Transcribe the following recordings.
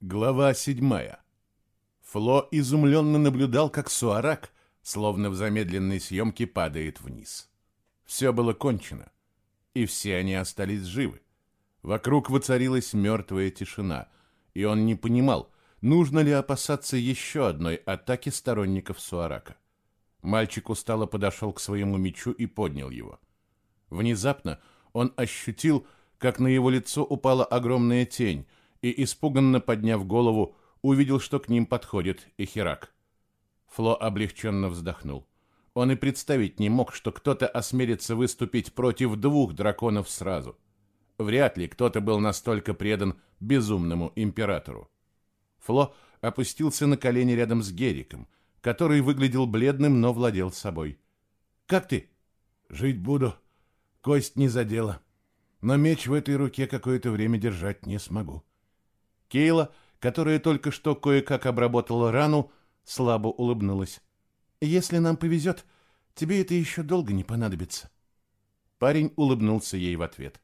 Глава седьмая. Фло изумленно наблюдал, как Суарак, словно в замедленной съемке, падает вниз. Все было кончено, и все они остались живы. Вокруг воцарилась мертвая тишина, и он не понимал, нужно ли опасаться еще одной атаки сторонников Суарака. Мальчик устало подошел к своему мечу и поднял его. Внезапно он ощутил, как на его лицо упала огромная тень, и, испуганно подняв голову, увидел, что к ним подходит Эхирак. Фло облегченно вздохнул. Он и представить не мог, что кто-то осмелится выступить против двух драконов сразу. Вряд ли кто-то был настолько предан безумному императору. Фло опустился на колени рядом с Гериком, который выглядел бледным, но владел собой. «Как ты?» «Жить буду. Кость не задела. Но меч в этой руке какое-то время держать не смогу». Кейла, которая только что кое-как обработала рану, слабо улыбнулась. «Если нам повезет, тебе это еще долго не понадобится». Парень улыбнулся ей в ответ.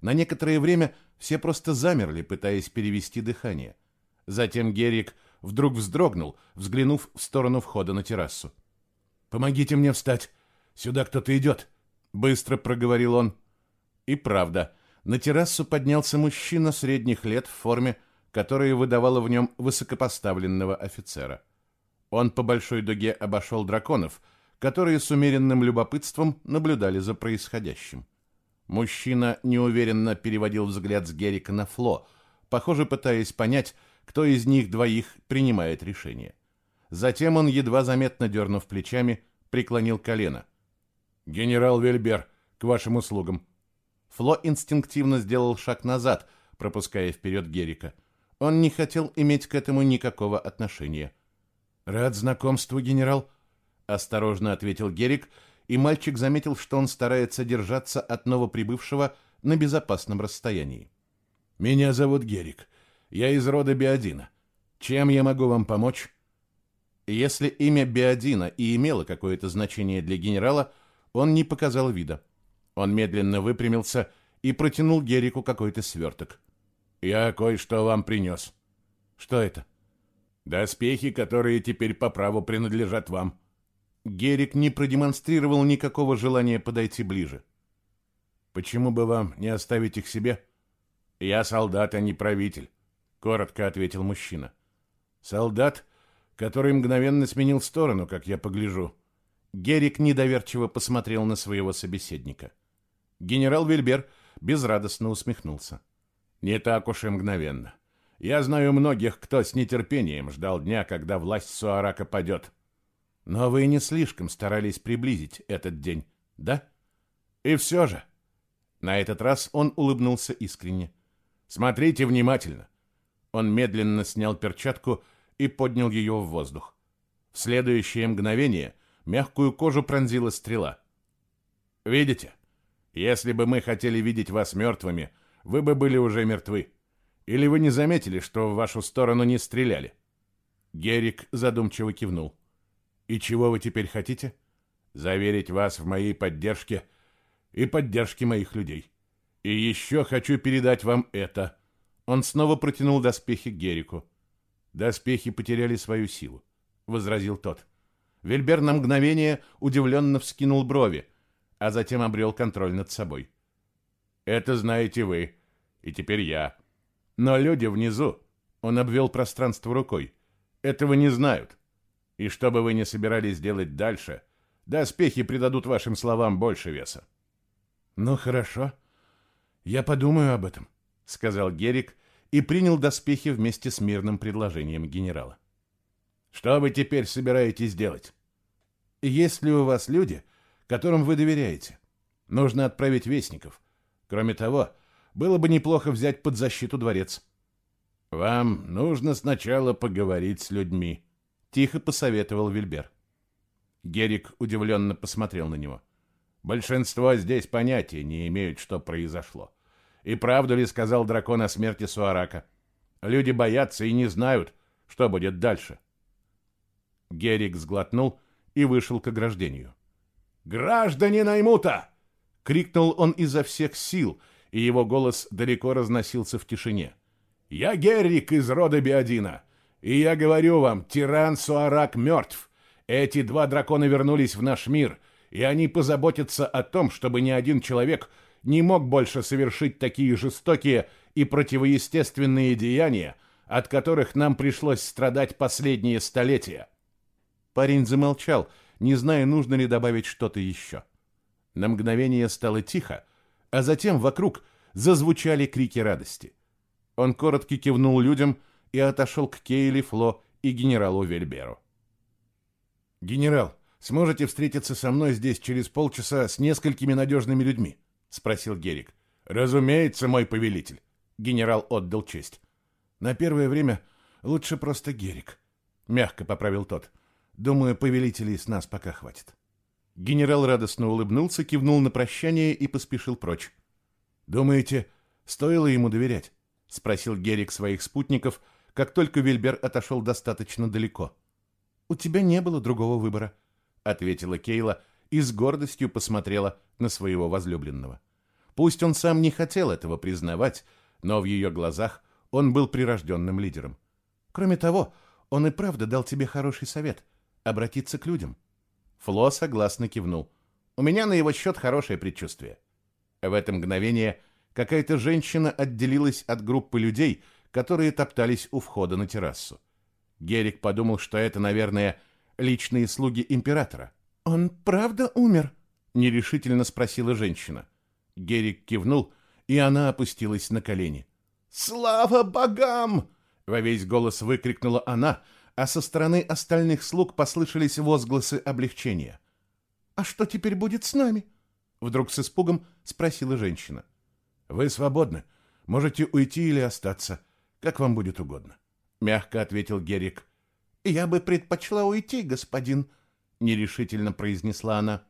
На некоторое время все просто замерли, пытаясь перевести дыхание. Затем Герик вдруг вздрогнул, взглянув в сторону входа на террасу. «Помогите мне встать! Сюда кто-то идет!» — быстро проговорил он. И правда, на террасу поднялся мужчина средних лет в форме которое выдавало в нем высокопоставленного офицера. Он по большой дуге обошел драконов, которые с умеренным любопытством наблюдали за происходящим. Мужчина неуверенно переводил взгляд с Герика на Фло, похоже, пытаясь понять, кто из них двоих принимает решение. Затем он, едва заметно дернув плечами, преклонил колено. «Генерал Вельбер, к вашим услугам». Фло инстинктивно сделал шаг назад, пропуская вперед Герика – он не хотел иметь к этому никакого отношения. «Рад знакомству, генерал», — осторожно ответил Герик, и мальчик заметил, что он старается держаться от новоприбывшего на безопасном расстоянии. «Меня зовут Герик. Я из рода Биодина. Чем я могу вам помочь?» Если имя Биодина и имело какое-то значение для генерала, он не показал вида. Он медленно выпрямился и протянул Герику какой-то сверток. Я кое-что вам принес. Что это? Доспехи, которые теперь по праву принадлежат вам. Герик не продемонстрировал никакого желания подойти ближе. Почему бы вам не оставить их себе? Я солдат, а не правитель, коротко ответил мужчина. Солдат, который мгновенно сменил сторону, как я погляжу. Герик недоверчиво посмотрел на своего собеседника. Генерал Вильбер безрадостно усмехнулся. Не так уж и мгновенно. Я знаю многих, кто с нетерпением ждал дня, когда власть Суарака падет. Но вы не слишком старались приблизить этот день, да? И все же. На этот раз он улыбнулся искренне. Смотрите внимательно. Он медленно снял перчатку и поднял ее в воздух. В следующее мгновение мягкую кожу пронзила стрела. Видите? Если бы мы хотели видеть вас мертвыми, вы бы были уже мертвы. Или вы не заметили, что в вашу сторону не стреляли?» Герик задумчиво кивнул. «И чего вы теперь хотите?» «Заверить вас в моей поддержке и поддержке моих людей. И еще хочу передать вам это». Он снова протянул доспехи Герику. «Доспехи потеряли свою силу», — возразил тот. Вильбер на мгновение удивленно вскинул брови, а затем обрел контроль над собой. «Это знаете вы, и теперь я. Но люди внизу, он обвел пространство рукой, этого не знают. И что бы вы ни собирались делать дальше, доспехи придадут вашим словам больше веса. Ну хорошо, я подумаю об этом, сказал Герик и принял доспехи вместе с мирным предложением генерала. Что вы теперь собираетесь делать? Есть ли у вас люди, которым вы доверяете? Нужно отправить вестников. Кроме того, было бы неплохо взять под защиту дворец. Вам нужно сначала поговорить с людьми, тихо посоветовал Вильбер. Герик удивленно посмотрел на него. Большинство здесь понятия не имеют, что произошло. И правду ли сказал дракон о смерти Суарака? Люди боятся и не знают, что будет дальше. Герик сглотнул и вышел к ограждению. «Граждане Наймута!» — крикнул он изо всех сил, и его голос далеко разносился в тишине. «Я Геррик из рода Биодина, и я говорю вам, тиран Суарак мертв. Эти два дракона вернулись в наш мир, и они позаботятся о том, чтобы ни один человек не мог больше совершить такие жестокие и противоестественные деяния, от которых нам пришлось страдать последние столетия». Парень замолчал, не зная, нужно ли добавить что-то еще. На мгновение стало тихо, а затем вокруг зазвучали крики радости. Он коротко кивнул людям и отошел к Кейли, Фло и генералу Вельберу. «Генерал, сможете встретиться со мной здесь через полчаса с несколькими надежными людьми?» — спросил Герик. «Разумеется, мой повелитель». Генерал отдал честь. «На первое время лучше просто Герик», — мягко поправил тот. «Думаю, повелителей с нас пока хватит». Генерал радостно улыбнулся, кивнул на прощание и поспешил прочь. «Думаете, стоило ему доверять?» — спросил Герик своих спутников, как только Вильбер отошел достаточно далеко. «У тебя не было другого выбора», — ответила Кейла и с гордостью посмотрела на своего возлюбленного. Пусть он сам не хотел этого признавать, но в ее глазах он был прирожденным лидером. Кроме того, он и правда дал тебе хороший совет — обратиться к людям. Фло согласно кивнул. У меня на его счет хорошее предчувствие. В это мгновение какая-то женщина отделилась от группы людей, которые топтались у входа на террасу. Герик подумал, что это, наверное, личные слуги императора. «Он правда умер?» — нерешительно спросила женщина. Герик кивнул, и она опустилась на колени. «Слава богам!» — во весь голос выкрикнула она, а со стороны остальных слуг послышались возгласы облегчения. «А что теперь будет с нами?» — вдруг с испугом спросила женщина. «Вы свободны. Можете уйти или остаться, как вам будет угодно», — мягко ответил Герик. «Я бы предпочла уйти, господин», — нерешительно произнесла она.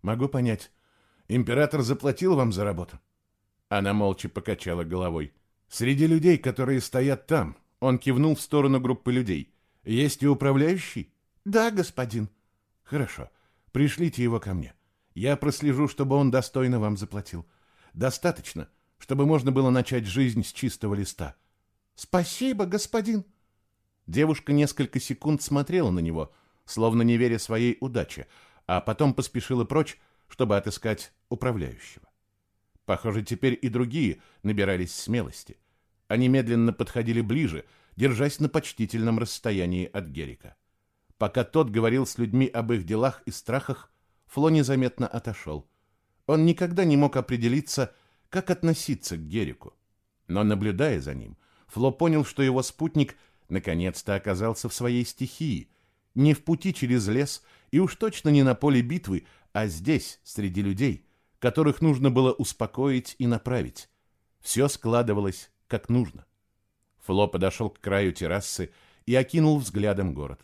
«Могу понять. Император заплатил вам за работу?» Она молча покачала головой. «Среди людей, которые стоят там», — он кивнул в сторону группы людей, — «есть и управляющий?» «Да, господин». «Хорошо. Пришлите его ко мне. Я прослежу, чтобы он достойно вам заплатил. Достаточно, чтобы можно было начать жизнь с чистого листа». «Спасибо, господин». Девушка несколько секунд смотрела на него, словно не веря своей удаче, а потом поспешила прочь, чтобы отыскать управляющего. Похоже, теперь и другие набирались смелости. Они медленно подходили ближе, держась на почтительном расстоянии от Герика. Пока тот говорил с людьми об их делах и страхах, Фло незаметно отошел. Он никогда не мог определиться, как относиться к Герику. Но, наблюдая за ним, Фло понял, что его спутник наконец-то оказался в своей стихии, не в пути через лес и уж точно не на поле битвы, а здесь, среди людей, которых нужно было успокоить и направить. Все складывалось как нужно. Фло подошел к краю террасы и окинул взглядом город.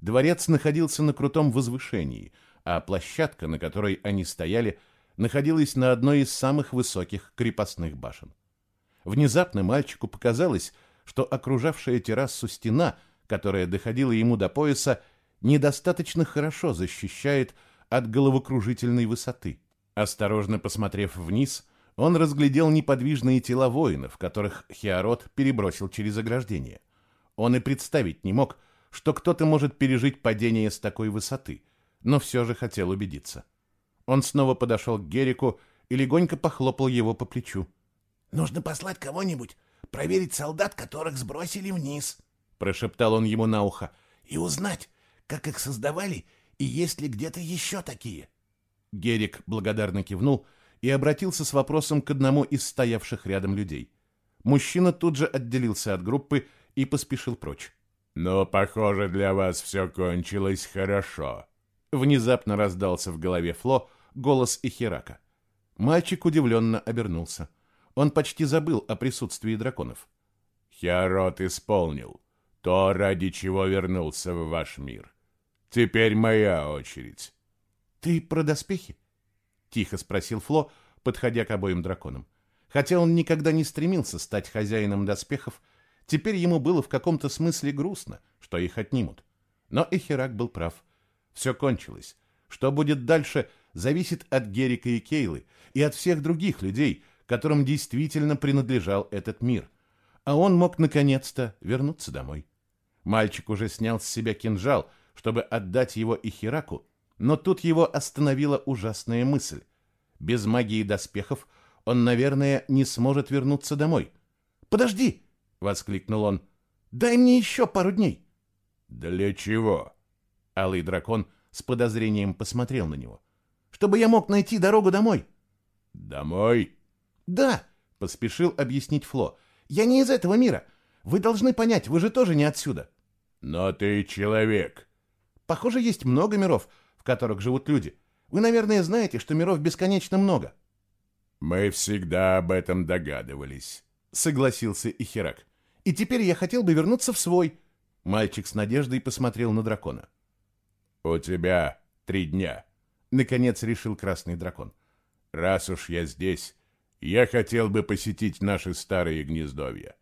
Дворец находился на крутом возвышении, а площадка, на которой они стояли, находилась на одной из самых высоких крепостных башен. Внезапно мальчику показалось, что окружавшая террасу стена, которая доходила ему до пояса, недостаточно хорошо защищает от головокружительной высоты. Осторожно посмотрев вниз, он разглядел неподвижные тела воинов, которых Хиарот перебросил через ограждение. Он и представить не мог, что кто-то может пережить падение с такой высоты, но все же хотел убедиться. Он снова подошел к Герику и легонько похлопал его по плечу. «Нужно послать кого-нибудь, проверить солдат, которых сбросили вниз», — прошептал он ему на ухо, — «и узнать, как их создавали и есть ли где-то еще такие». Герик благодарно кивнул и обратился с вопросом к одному из стоявших рядом людей. Мужчина тут же отделился от группы и поспешил прочь. «Но, похоже, для вас все кончилось хорошо», — внезапно раздался в голове Фло голос Ихирака. Мальчик удивленно обернулся. Он почти забыл о присутствии драконов. «Хиарот исполнил то, ради чего вернулся в ваш мир. Теперь моя очередь». «Ты про доспехи?» — тихо спросил Фло, подходя к обоим драконам. Хотя он никогда не стремился стать хозяином доспехов, теперь ему было в каком-то смысле грустно, что их отнимут. Но Эхирак был прав. Все кончилось. Что будет дальше, зависит от Герика и Кейлы и от всех других людей, которым действительно принадлежал этот мир. а он мог наконец-то вернуться домой. Мальчик уже снял с себя кинжал, чтобы отдать его Ихираку, но тут его остановила ужасная мысль. Без магии доспехов он, наверное, не сможет вернуться домой. «Подожди!» — воскликнул он. «Дай мне еще пару дней!» «Для чего?» Алый дракон с подозрением посмотрел на него. «Чтобы я мог найти дорогу домой». «Домой?» «Да», — поспешил объяснить Фло. «Я не из этого мира. Вы должны понять, вы же тоже не отсюда». «Но ты человек». «Похоже, есть много миров, которых живут люди. Вы, наверное, знаете, что миров бесконечно много». «Мы всегда об этом догадывались», — согласился Ихирак. «И теперь я хотел бы вернуться в свой». Мальчик с надеждой посмотрел на дракона. «У тебя три дня», — наконец решил красный дракон. «Раз уж я здесь, я хотел бы посетить наши старые гнездовья.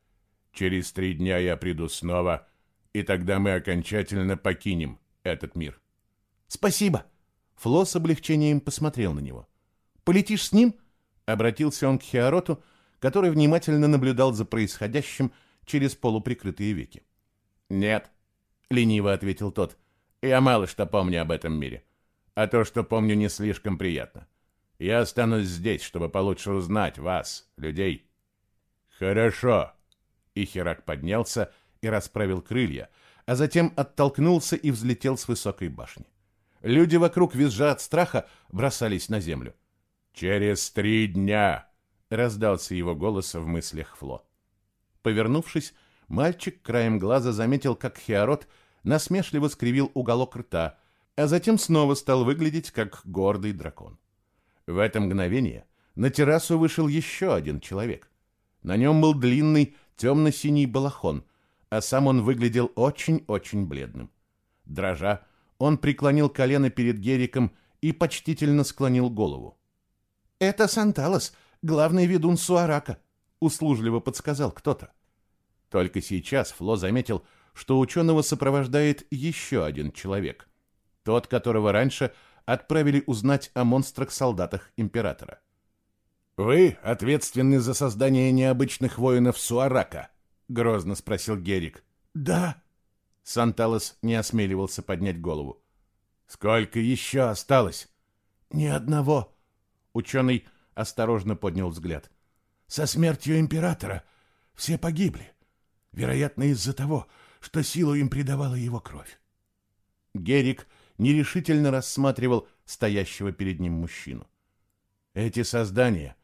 Через три дня я приду снова, и тогда мы окончательно покинем этот мир». «Спасибо!» Фло с облегчением посмотрел на него. «Полетишь с ним?» Обратился он к Хиароту, который внимательно наблюдал за происходящим через полуприкрытые веки. «Нет», — лениво ответил тот, — «я мало что помню об этом мире, а то, что помню, не слишком приятно. Я останусь здесь, чтобы получше узнать вас, людей». «Хорошо», — Ихерак поднялся и расправил крылья, а затем оттолкнулся и взлетел с высокой башни. Люди вокруг, визжа от страха, бросались на землю. «Через три дня!» — раздался его голос в мыслях Фло. Повернувшись, мальчик краем глаза заметил, как Хиарот насмешливо скривил уголок рта, а затем снова стал выглядеть как гордый дракон. В это мгновение на террасу вышел еще один человек. На нем был длинный темно-синий балахон, а сам он выглядел очень-очень бледным. Дрожа, он преклонил колено перед Гериком и почтительно склонил голову. «Это Санталос, главный ведун Суарака», — услужливо подсказал кто-то. Только сейчас Фло заметил, что ученого сопровождает еще один человек. Тот, которого раньше отправили узнать о монстрах-солдатах Императора. «Вы ответственны за создание необычных воинов Суарака?» — грозно спросил Герик. «Да». Санталос не осмеливался поднять голову. «Сколько еще осталось?» «Ни одного», Ученый осторожно поднял взгляд. «Со смертью императора все погибли. Вероятно, из-за того, что силу им придавала его кровь». Герик нерешительно рассматривал стоящего перед ним мужчину. «Эти создания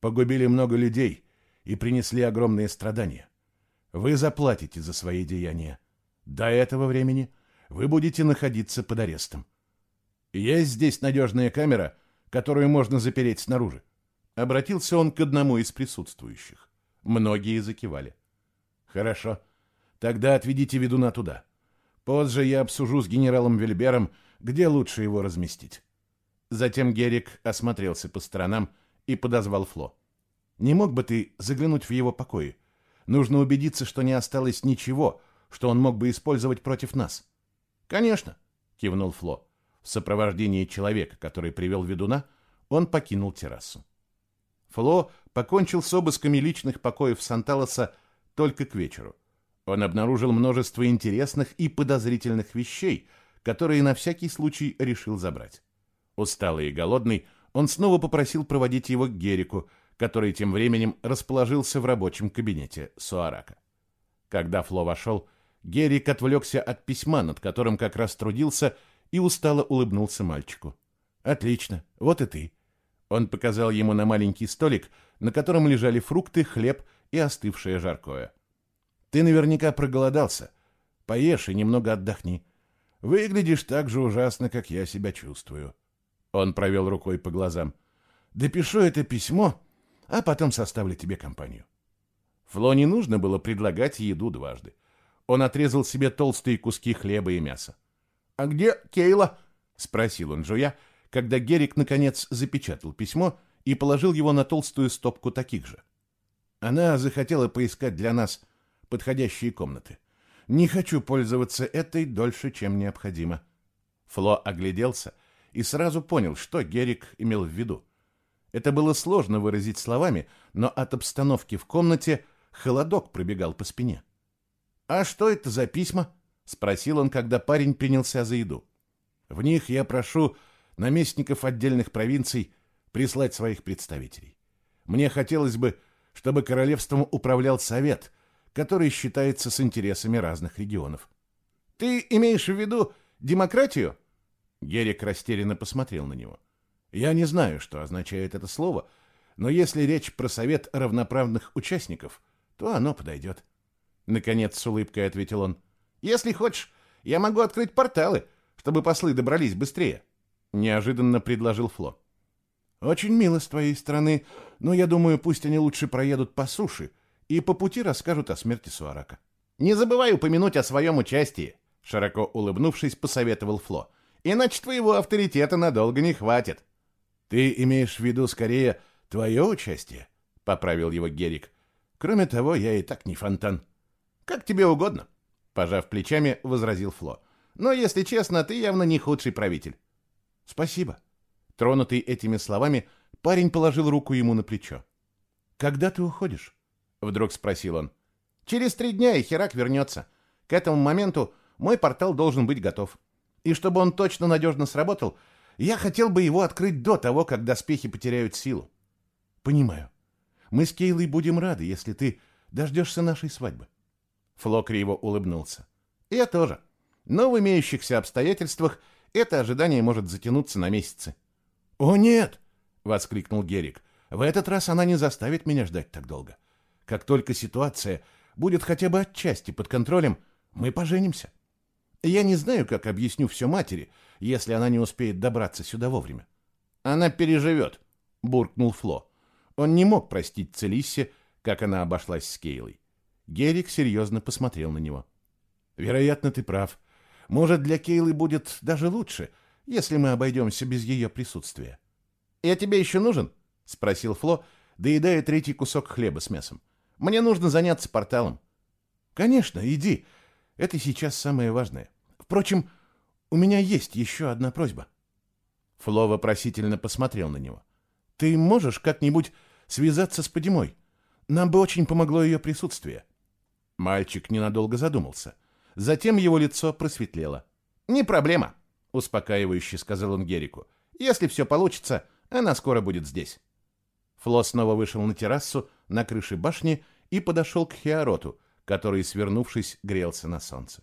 погубили много людей и принесли огромные страдания. Вы заплатите за свои деяния. До этого времени вы будете находиться под арестом. Есть здесь надежная камера, которую можно запереть снаружи. Обратился он к одному из присутствующих. Многие закивали. Хорошо. Тогда отведите ведуна туда. Позже я обсужу с генералом Вильбером, где лучше его разместить. Затем Герик осмотрелся по сторонам и подозвал Фло. Не мог бы ты заглянуть в его покои? Нужно убедиться, что не осталось ничего, что он мог бы использовать против нас. Конечно, кивнул Фло. В сопровождении человека, который привел ведуна, он покинул террасу. Фло покончил с обысками личных покоев Санталоса только к вечеру. Он обнаружил множество интересных и подозрительных вещей, которые на всякий случай решил забрать. Усталый и голодный, он снова попросил проводить его к Герику, который тем временем расположился в рабочем кабинете Суарака. Когда Фло вошел, Герик отвлекся от письма, над которым как раз трудился, и устало улыбнулся мальчику. «Отлично, вот и ты». Он показал ему на маленький столик, на котором лежали фрукты, хлеб и остывшее жаркое. «Ты наверняка проголодался. Поешь и немного отдохни. Выглядишь так же ужасно, как я себя чувствую». Он провел рукой по глазам. «Допишу это письмо, а потом составлю тебе компанию». Фло не нужно было предлагать еду дважды. Он отрезал себе толстые куски хлеба и мяса. «А где Кейла?» — спросил он жуя, когда Герик наконец запечатал письмо и положил его на толстую стопку таких же. Она захотела поискать для нас подходящие комнаты. Не хочу пользоваться этой дольше, чем необходимо. Фло огляделся и сразу понял, что Герик имел в виду. Это было сложно выразить словами, но от обстановки в комнате холодок пробегал по спине. «А что это за письма?» — спросил он, когда парень принялся за еду. «В них я прошу наместников отдельных провинций прислать своих представителей. Мне хотелось бы, чтобы королевством управлял совет, который считается с интересами разных регионов. Ты имеешь в виду демократию? Герик растерянно посмотрел на него. Я не знаю, что означает это слово, но если речь про совет равноправных участников, то оно подойдет. Наконец с улыбкой ответил он. Если хочешь, я могу открыть порталы, чтобы послы добрались быстрее. Неожиданно предложил Фло. Очень мило с твоей стороны, но я думаю, пусть они лучше проедут по суше и по пути расскажут о смерти Суарака. Не забывай упомянуть о своем участии, широко улыбнувшись, посоветовал Фло. Иначе твоего авторитета надолго не хватит. Ты имеешь в виду скорее твое участие, поправил его Герик. Кроме того, я и так не фонтан. Как тебе угодно, пожав плечами, возразил Фло. Но если честно, ты явно не худший правитель. Спасибо. Тронутый этими словами, парень положил руку ему на плечо. «Когда ты уходишь?» — вдруг спросил он. «Через три дня и Херак вернется. К этому моменту мой портал должен быть готов. И чтобы он точно надежно сработал, я хотел бы его открыть до того, как доспехи потеряют силу». «Понимаю. Мы с Кейлой будем рады, если ты дождешься нашей свадьбы». Фло криво улыбнулся. «Я тоже. Но в имеющихся обстоятельствах это ожидание может затянуться на месяцы. «О, нет!» — воскликнул Герик. «В этот раз она не заставит меня ждать так долго. Как только ситуация будет хотя бы отчасти под контролем, мы поженимся. Я не знаю, как объясню все матери, если она не успеет добраться сюда вовремя». «Она переживет», — буркнул Фло. Он не мог простить Целиссе, как она обошлась с Кейлой. Герик серьезно посмотрел на него. «Вероятно, ты прав. Может, для Кейлы будет даже лучше, — если мы обойдемся без ее присутствия. «Я тебе еще нужен?» — спросил Фло, доедая третий кусок хлеба с мясом. «Мне нужно заняться порталом». «Конечно, иди. Это сейчас самое важное. Впрочем, у меня есть еще одна просьба». Фло вопросительно посмотрел на него. «Ты можешь как-нибудь связаться с Подимой? Нам бы очень помогло ее присутствие». Мальчик ненадолго задумался. Затем его лицо просветлело. «Не проблема», успокаивающе сказал он Герику. Если все получится, она скоро будет здесь. Фло снова вышел на террасу на крыше башни и подошел к Хиароту, который, свернувшись, грелся на солнце.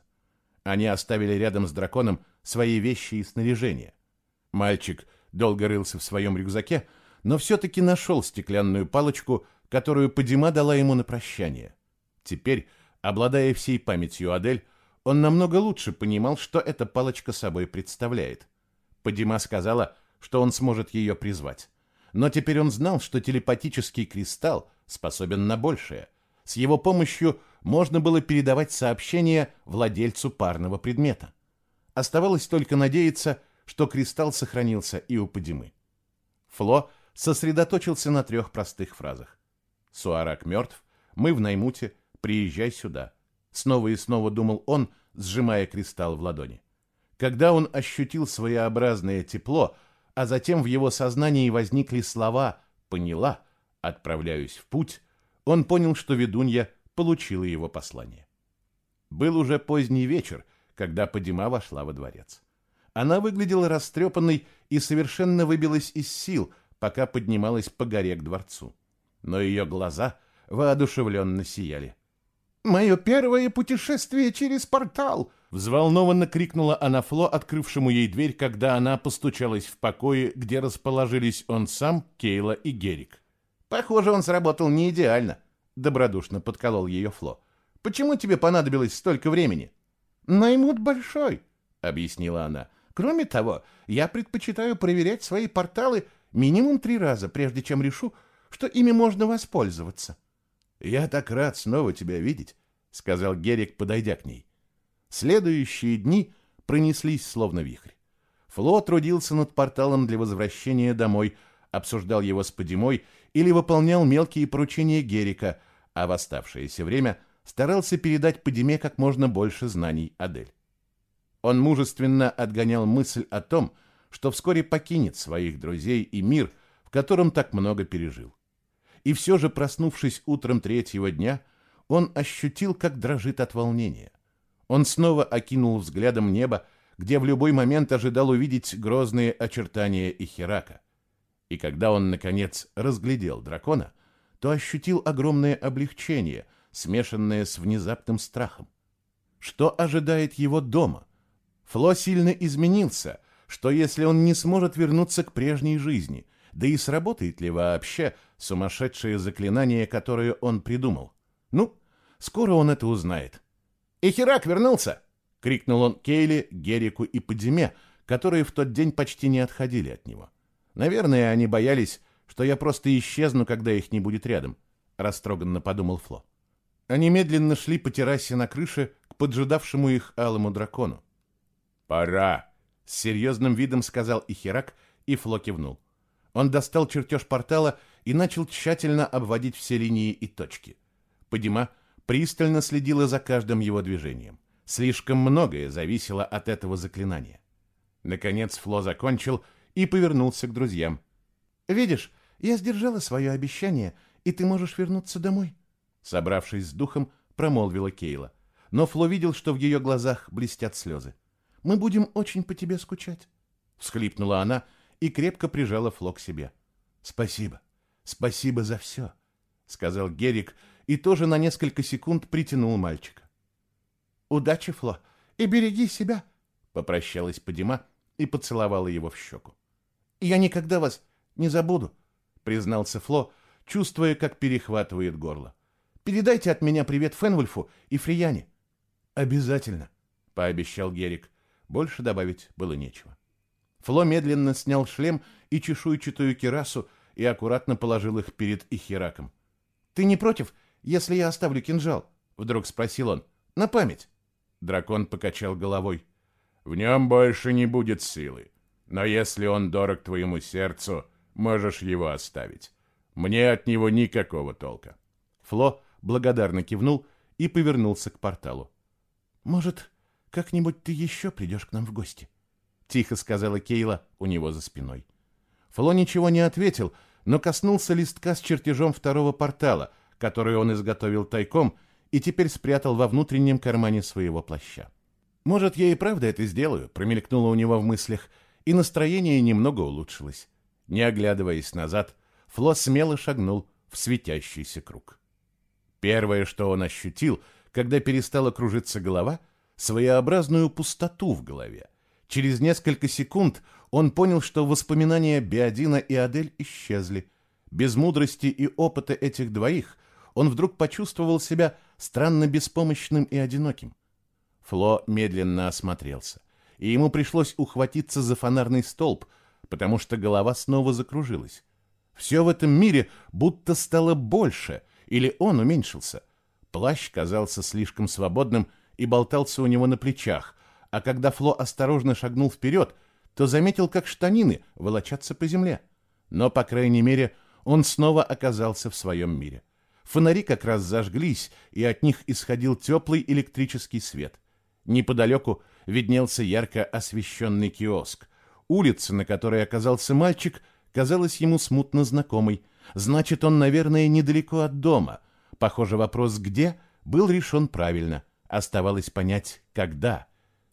Они оставили рядом с драконом свои вещи и снаряжение. Мальчик долго рылся в своем рюкзаке, но все-таки нашел стеклянную палочку, которую Падима дала ему на прощание. Теперь, обладая всей памятью Адель, он намного лучше понимал, что эта палочка собой представляет. Падима сказала, что он сможет ее призвать. Но теперь он знал, что телепатический кристалл способен на большее. С его помощью можно было передавать сообщения владельцу парного предмета. Оставалось только надеяться, что кристалл сохранился и у Падимы. Фло сосредоточился на трех простых фразах. «Суарак мертв, мы в Наймуте, приезжай сюда». Снова и снова думал он, сжимая кристалл в ладони. Когда он ощутил своеобразное тепло, а затем в его сознании возникли слова «поняла», «отправляюсь в путь», он понял, что ведунья получила его послание. Был уже поздний вечер, когда Падима вошла во дворец. Она выглядела растрепанной и совершенно выбилась из сил, пока поднималась по горе к дворцу. Но ее глаза воодушевленно сияли. «Мое первое путешествие через портал!» Взволнованно крикнула она Фло, открывшему ей дверь, когда она постучалась в покое, где расположились он сам, Кейла и Герик. «Похоже, он сработал не идеально», — добродушно подколол ее Фло. «Почему тебе понадобилось столько времени?» «Наймут большой», — объяснила она. «Кроме того, я предпочитаю проверять свои порталы минимум три раза, прежде чем решу, что ими можно воспользоваться». «Я так рад снова тебя видеть», — сказал Герик, подойдя к ней. Следующие дни пронеслись словно вихрь. Фло трудился над порталом для возвращения домой, обсуждал его с Подимой или выполнял мелкие поручения Герика, а в оставшееся время старался передать Подиме как можно больше знаний Адель. Он мужественно отгонял мысль о том, что вскоре покинет своих друзей и мир, в котором так много пережил. И все же, проснувшись утром третьего дня, он ощутил, как дрожит от волнения. Он снова окинул взглядом небо, где в любой момент ожидал увидеть грозные очертания Ихирака. И когда он, наконец, разглядел дракона, то ощутил огромное облегчение, смешанное с внезапным страхом. Что ожидает его дома? Фло сильно изменился, что если он не сможет вернуться к прежней жизни, да и сработает ли вообще сумасшедшее заклинание, которое он придумал? Ну, скоро он это узнает. «Ихирак вернулся!» — крикнул он Кейли, Герику и Падиме, которые в тот день почти не отходили от него. Наверное, они боялись, что я просто исчезну, когда их не будет рядом, — растроганно подумал Фло. Они медленно шли по террасе на крыше к поджидавшему их алому дракону. «Пора!» — с серьезным видом сказал Ихирак, и Фло кивнул. Он достал чертеж портала и начал тщательно обводить все линии и точки. Падима пристально следила за каждым его движением. Слишком многое зависело от этого заклинания. Наконец Фло закончил и повернулся к друзьям. «Видишь, я сдержала свое обещание, и ты можешь вернуться домой», собравшись с духом, промолвила Кейла. Но Фло видел, что в ее глазах блестят слезы. «Мы будем очень по тебе скучать», — всхлипнула она и крепко прижала Фло к себе. «Спасибо, спасибо за все», — сказал Герик и тоже на несколько секунд притянул мальчика. «Удачи, Фло, и береги себя», — попрощалась Падима и поцеловала его в щеку. «Я никогда вас не забуду», — признался Фло, чувствуя, как перехватывает горло. «Передайте от меня привет Фенвульфу и Фрияне». «Обязательно», — пообещал Герик. Больше добавить было нечего. Фло медленно снял шлем и чешуйчатую кирасу и аккуратно положил их перед Ихираком. «Ты не против, если я оставлю кинжал?» — вдруг спросил он. «На память». Дракон покачал головой. «В нем больше не будет силы. Но если он дорог твоему сердцу, можешь его оставить. Мне от него никакого толка». Фло благодарно кивнул и повернулся к порталу. «Может, как-нибудь ты еще придешь к нам в гости?» Тихо сказала Кейла у него за спиной. Фло ничего не ответил, но коснулся листка с чертежом второго портала, который он изготовил тайком и теперь спрятал во внутреннем кармане своего плаща. «Может, я и правда это сделаю», — промелькнуло у него в мыслях, и настроение немного улучшилось. Не оглядываясь назад, Фло смело шагнул в светящийся круг. Первое, что он ощутил, когда перестала кружиться голова, своеобразную пустоту в голове. Через несколько секунд он понял, что воспоминания Биодина и Адель исчезли. Без мудрости и опыта этих двоих он вдруг почувствовал себя странно беспомощным и одиноким. Фло медленно осмотрелся, и ему пришлось ухватиться за фонарный столб, потому что голова снова закружилась. Все в этом мире будто стало больше, или он уменьшился. Плащ казался слишком свободным и болтался у него на плечах, а когда Фло осторожно шагнул вперед, то заметил, как штанины волочатся по земле. Но, по крайней мере, он снова оказался в своем мире. Фонари как раз зажглись, и от них исходил теплый электрический свет. Неподалеку виднелся ярко освещенный киоск. Улица, на которой оказался мальчик, казалась ему смутно знакомой. Значит, он, наверное, недалеко от дома. Похоже, вопрос «где» был решен правильно. Оставалось понять «когда».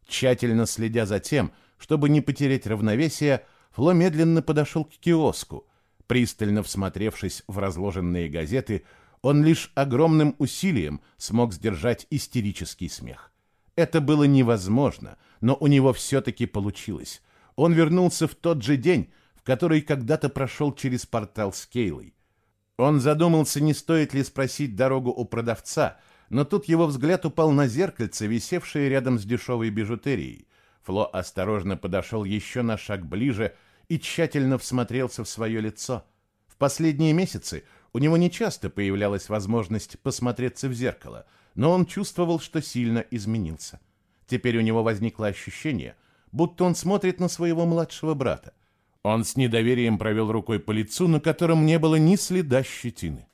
Тщательно следя за тем, чтобы не потерять равновесие, Фло медленно подошел к киоску. Пристально всмотревшись в разложенные газеты, он лишь огромным усилием смог сдержать истерический смех. Это было невозможно, но у него все-таки получилось. Он вернулся в тот же день, в который когда-то прошел через портал с Кейлой. Он задумался, не стоит ли спросить дорогу у продавца, но тут его взгляд упал на зеркальце, висевшее рядом с дешевой бижутерией. Фло осторожно подошел еще на шаг ближе и тщательно всмотрелся в свое лицо. В последние месяцы у него нечасто появлялась возможность посмотреться в зеркало, но он чувствовал, что сильно изменился. Теперь у него возникло ощущение, будто он смотрит на своего младшего брата. Он с недоверием провел рукой по лицу, на котором не было ни следа щетины.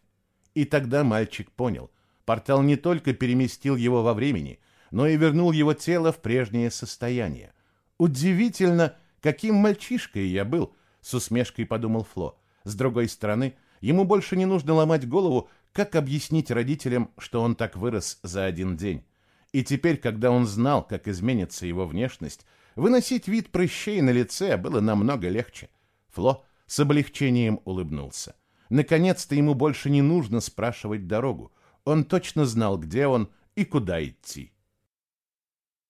И тогда мальчик понял, портал не только переместил его во времени, но и вернул его тело в прежнее состояние. Удивительно, каким мальчишкой я был, с усмешкой подумал Фло. С другой стороны, Ему больше не нужно ломать голову, Как объяснить родителям, что он так вырос за один день? И теперь, когда он знал, как изменится его внешность, выносить вид прыщей на лице было намного легче. Фло с облегчением улыбнулся. Наконец-то ему больше не нужно спрашивать дорогу. Он точно знал, где он и куда идти.